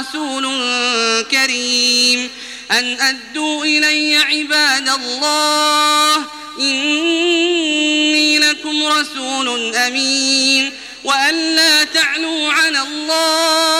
رسول كريم. أن أدوا إلي عباد الله إني لكم رسول أمين. وأن لا تعلوا على الله